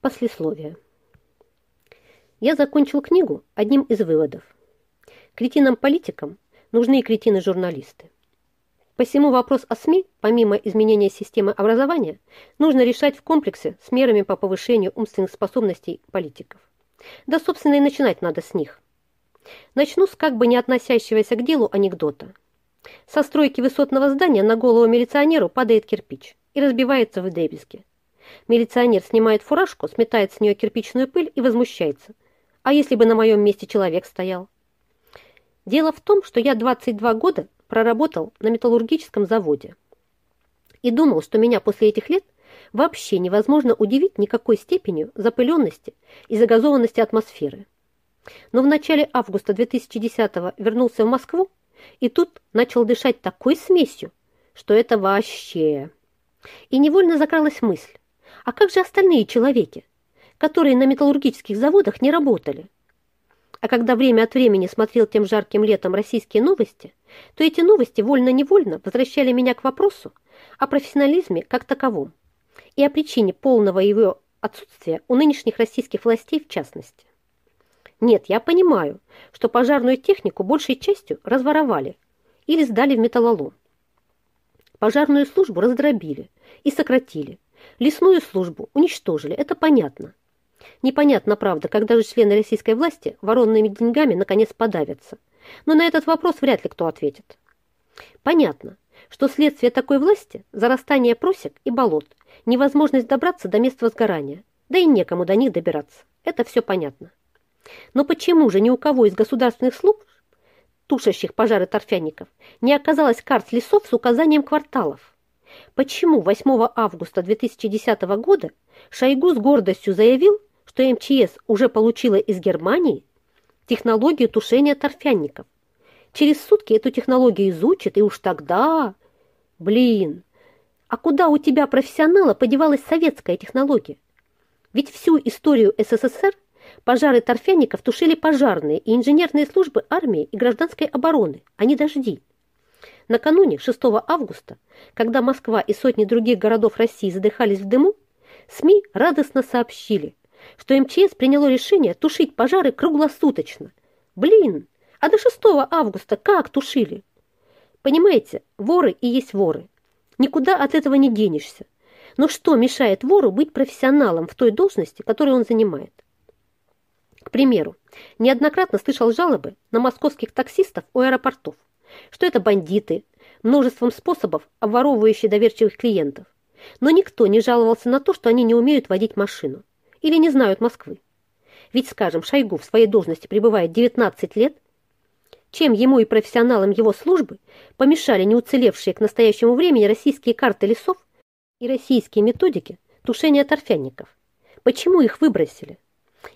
Послесловие. Я закончил книгу одним из выводов. Кретинам-политикам нужны и кретины-журналисты. Посему вопрос о СМИ, помимо изменения системы образования, нужно решать в комплексе с мерами по повышению умственных способностей политиков. Да, собственно, и начинать надо с них. Начну с как бы не относящегося к делу анекдота. Со стройки высотного здания на голову милиционеру падает кирпич и разбивается в дребезги. Милиционер снимает фуражку, сметает с нее кирпичную пыль и возмущается. А если бы на моем месте человек стоял? Дело в том, что я 22 года проработал на металлургическом заводе и думал, что меня после этих лет вообще невозможно удивить никакой степенью запыленности и загазованности атмосферы. Но в начале августа 2010 вернулся в Москву и тут начал дышать такой смесью, что это вообще... И невольно закралась мысль, а как же остальные человеки, которые на металлургических заводах не работали? А когда время от времени смотрел тем жарким летом российские новости, то эти новости вольно-невольно возвращали меня к вопросу о профессионализме как таковом и о причине полного его отсутствия у нынешних российских властей в частности. Нет, я понимаю, что пожарную технику большей частью разворовали или сдали в металлолом. Пожарную службу раздробили и сократили, Лесную службу уничтожили, это понятно. Непонятно, правда, когда же члены российской власти воронными деньгами наконец подавятся. Но на этот вопрос вряд ли кто ответит. Понятно, что следствие такой власти – зарастание просек и болот, невозможность добраться до мест возгорания, да и некому до них добираться. Это все понятно. Но почему же ни у кого из государственных служб, тушащих пожары торфяников, не оказалось карт лесов с указанием кварталов? Почему 8 августа 2010 года Шойгу с гордостью заявил, что МЧС уже получила из Германии технологию тушения торфянников. Через сутки эту технологию изучат, и уж тогда... Блин, а куда у тебя, профессионала, подевалась советская технология? Ведь всю историю СССР пожары торфяников тушили пожарные и инженерные службы армии и гражданской обороны, а не дожди. Накануне, 6 августа, когда Москва и сотни других городов России задыхались в дыму, СМИ радостно сообщили, что МЧС приняло решение тушить пожары круглосуточно. Блин, а до 6 августа как тушили? Понимаете, воры и есть воры. Никуда от этого не денешься. Но что мешает вору быть профессионалом в той должности, которую он занимает? К примеру, неоднократно слышал жалобы на московских таксистов у аэропортов что это бандиты, множеством способов обворовывающие доверчивых клиентов. Но никто не жаловался на то, что они не умеют водить машину или не знают Москвы. Ведь, скажем, Шойгу в своей должности пребывает 19 лет, чем ему и профессионалам его службы помешали не уцелевшие к настоящему времени российские карты лесов и российские методики тушения торфяников. Почему их выбросили?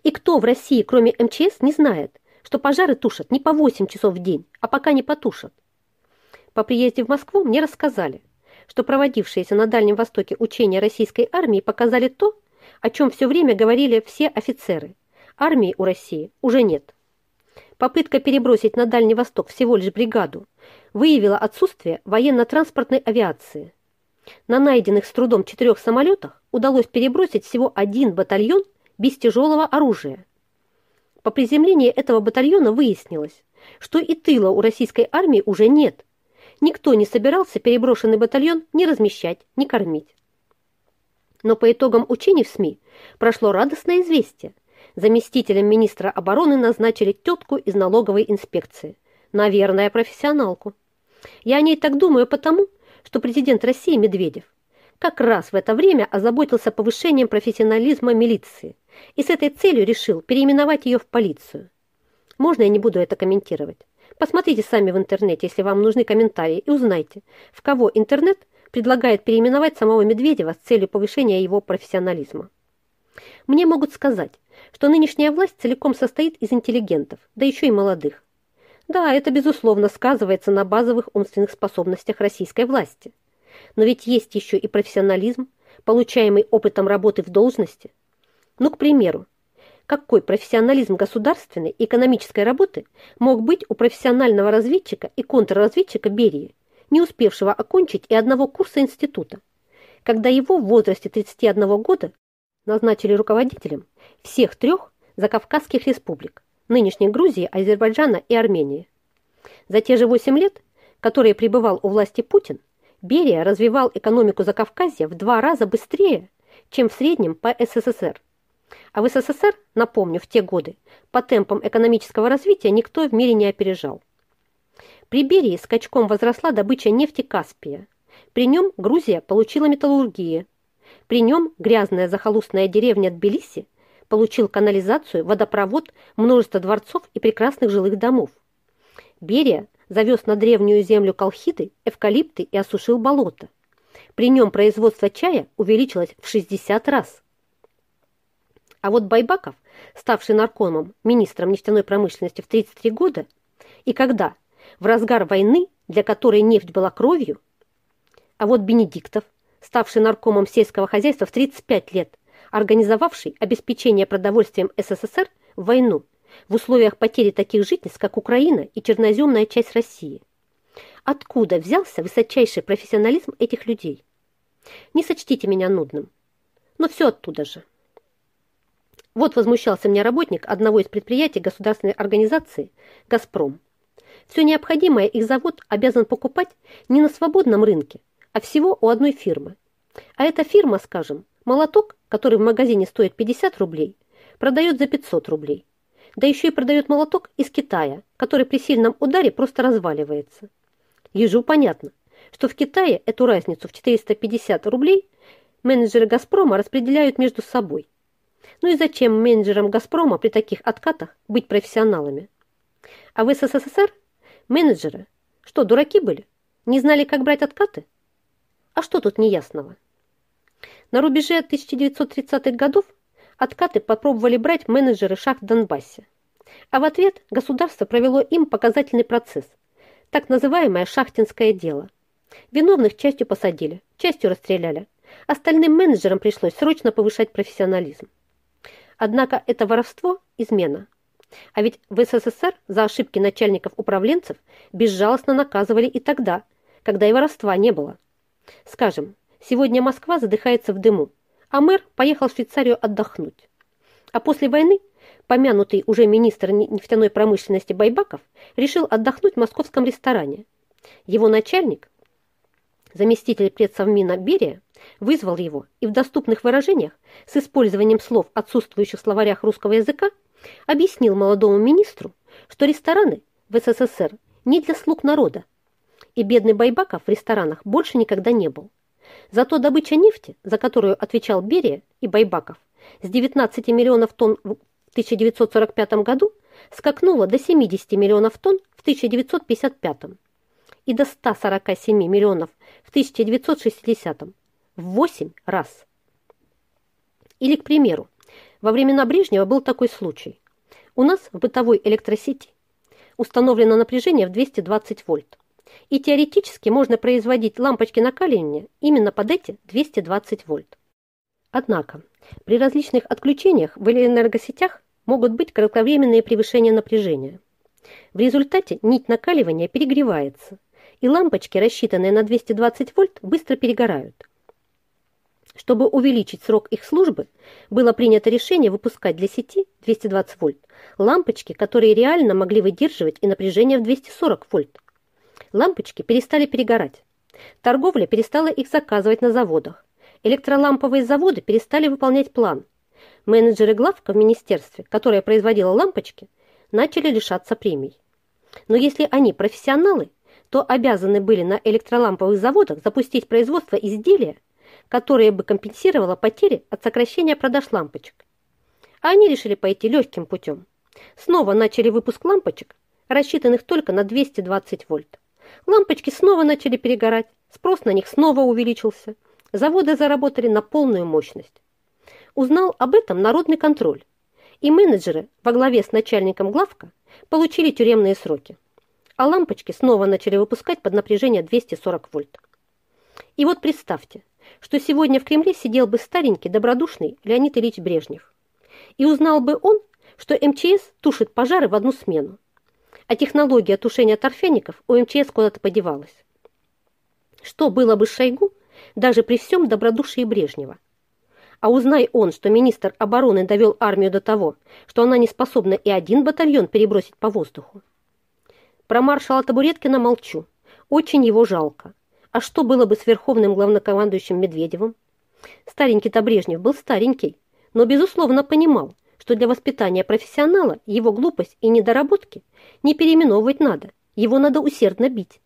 И кто в России, кроме МЧС, не знает, что пожары тушат не по 8 часов в день, а пока не потушат. По приезде в Москву мне рассказали, что проводившиеся на Дальнем Востоке учения российской армии показали то, о чем все время говорили все офицеры. Армии у России уже нет. Попытка перебросить на Дальний Восток всего лишь бригаду выявила отсутствие военно-транспортной авиации. На найденных с трудом четырех самолетах удалось перебросить всего один батальон без тяжелого оружия. По приземлении этого батальона выяснилось, что и тыла у российской армии уже нет. Никто не собирался переброшенный батальон ни размещать, ни кормить. Но по итогам учений в СМИ прошло радостное известие. Заместителем министра обороны назначили тетку из налоговой инспекции. Наверное, профессионалку. Я о ней так думаю потому, что президент России Медведев как раз в это время озаботился повышением профессионализма милиции и с этой целью решил переименовать ее в полицию. Можно я не буду это комментировать? Посмотрите сами в интернете, если вам нужны комментарии, и узнайте, в кого интернет предлагает переименовать самого Медведева с целью повышения его профессионализма. Мне могут сказать, что нынешняя власть целиком состоит из интеллигентов, да еще и молодых. Да, это безусловно сказывается на базовых умственных способностях российской власти. Но ведь есть еще и профессионализм, получаемый опытом работы в должности – ну, к примеру, какой профессионализм государственной и экономической работы мог быть у профессионального разведчика и контрразведчика Берии, не успевшего окончить и одного курса института, когда его в возрасте 31 года назначили руководителем всех трех закавказских республик, нынешней Грузии, Азербайджана и Армении. За те же 8 лет, которые пребывал у власти Путин, Берия развивал экономику Закавказья в два раза быстрее, чем в среднем по СССР. А в СССР, напомню, в те годы по темпам экономического развития никто в мире не опережал. При Берии скачком возросла добыча нефти Каспия. При нем Грузия получила металлургию. При нем грязная захолустная деревня Тбилиси получил канализацию, водопровод, множество дворцов и прекрасных жилых домов. Берия завез на древнюю землю колхиды, эвкалипты и осушил болото. При нем производство чая увеличилось в 60 раз. А вот Байбаков, ставший наркомом, министром нефтяной промышленности в 33 года, и когда, в разгар войны, для которой нефть была кровью, а вот Бенедиктов, ставший наркомом сельского хозяйства в 35 лет, организовавший обеспечение продовольствием СССР в войну, в условиях потери таких жительств, как Украина и черноземная часть России. Откуда взялся высочайший профессионализм этих людей? Не сочтите меня нудным, но все оттуда же. Вот возмущался мне работник одного из предприятий государственной организации «Газпром». Все необходимое их завод обязан покупать не на свободном рынке, а всего у одной фирмы. А эта фирма, скажем, молоток, который в магазине стоит 50 рублей, продает за 500 рублей да еще и продает молоток из Китая, который при сильном ударе просто разваливается. Ежу понятно, что в Китае эту разницу в 450 рублей менеджеры «Газпрома» распределяют между собой. Ну и зачем менеджерам «Газпрома» при таких откатах быть профессионалами? А в СССР менеджеры, что, дураки были? Не знали, как брать откаты? А что тут неясного? На рубеже 1930-х годов Откаты попробовали брать менеджеры шахт в Донбассе. А в ответ государство провело им показательный процесс, так называемое шахтинское дело. Виновных частью посадили, частью расстреляли. Остальным менеджерам пришлось срочно повышать профессионализм. Однако это воровство – измена. А ведь в СССР за ошибки начальников-управленцев безжалостно наказывали и тогда, когда и воровства не было. Скажем, сегодня Москва задыхается в дыму, а мэр поехал в Швейцарию отдохнуть. А после войны помянутый уже министр нефтяной промышленности Байбаков решил отдохнуть в московском ресторане. Его начальник, заместитель предсовмина Берия, вызвал его и в доступных выражениях с использованием слов, отсутствующих в словарях русского языка, объяснил молодому министру, что рестораны в СССР не для слуг народа, и бедный Байбаков в ресторанах больше никогда не был. Зато добыча нефти, за которую отвечал Берия и Байбаков, с 19 миллионов тонн в 1945 году скакнула до 70 миллионов тонн в 1955 и до 147 миллионов в 1960 в 8 раз. Или, к примеру, во времена Брежнева был такой случай. У нас в бытовой электросети установлено напряжение в 220 вольт и теоретически можно производить лампочки накаливания именно под эти 220 вольт. Однако при различных отключениях в энергосетях могут быть кратковременные превышения напряжения. В результате нить накаливания перегревается, и лампочки, рассчитанные на 220 вольт, быстро перегорают. Чтобы увеличить срок их службы, было принято решение выпускать для сети 220 вольт лампочки, которые реально могли выдерживать и напряжение в 240 вольт. Лампочки перестали перегорать. Торговля перестала их заказывать на заводах. Электроламповые заводы перестали выполнять план. Менеджеры главка в министерстве, которое производило лампочки, начали лишаться премий. Но если они профессионалы, то обязаны были на электроламповых заводах запустить производство изделия, которое бы компенсировало потери от сокращения продаж лампочек. А они решили пойти легким путем. Снова начали выпуск лампочек, рассчитанных только на 220 вольт. Лампочки снова начали перегорать, спрос на них снова увеличился. Заводы заработали на полную мощность. Узнал об этом народный контроль, и менеджеры во главе с начальником главка получили тюремные сроки. А лампочки снова начали выпускать под напряжение 240 вольт. И вот представьте, что сегодня в Кремле сидел бы старенький, добродушный Леонид Ильич Брежнев. И узнал бы он, что МЧС тушит пожары в одну смену, а технология тушения торфяников у МЧС куда-то подевалась. Что было бы с Шойгу даже при всем добродушии Брежнева? А узнай он, что министр обороны довел армию до того, что она не способна и один батальон перебросить по воздуху. Про маршала Табуреткина молчу. Очень его жалко. А что было бы с верховным главнокомандующим Медведевым? Старенький-то Брежнев был старенький, но, безусловно, понимал, что для воспитания профессионала его глупость и недоработки не переименовывать надо, его надо усердно бить.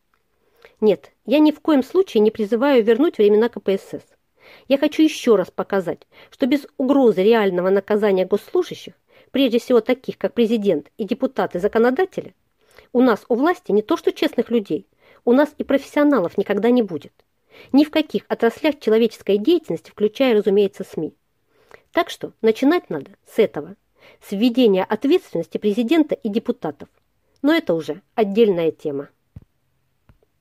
Нет, я ни в коем случае не призываю вернуть времена КПСС. Я хочу еще раз показать, что без угрозы реального наказания госслужащих, прежде всего таких, как президент и депутаты-законодатели, у нас у власти не то что честных людей, у нас и профессионалов никогда не будет. Ни в каких отраслях человеческой деятельности, включая, разумеется, СМИ. Так что начинать надо с этого, с введения ответственности президента и депутатов. Но это уже отдельная тема.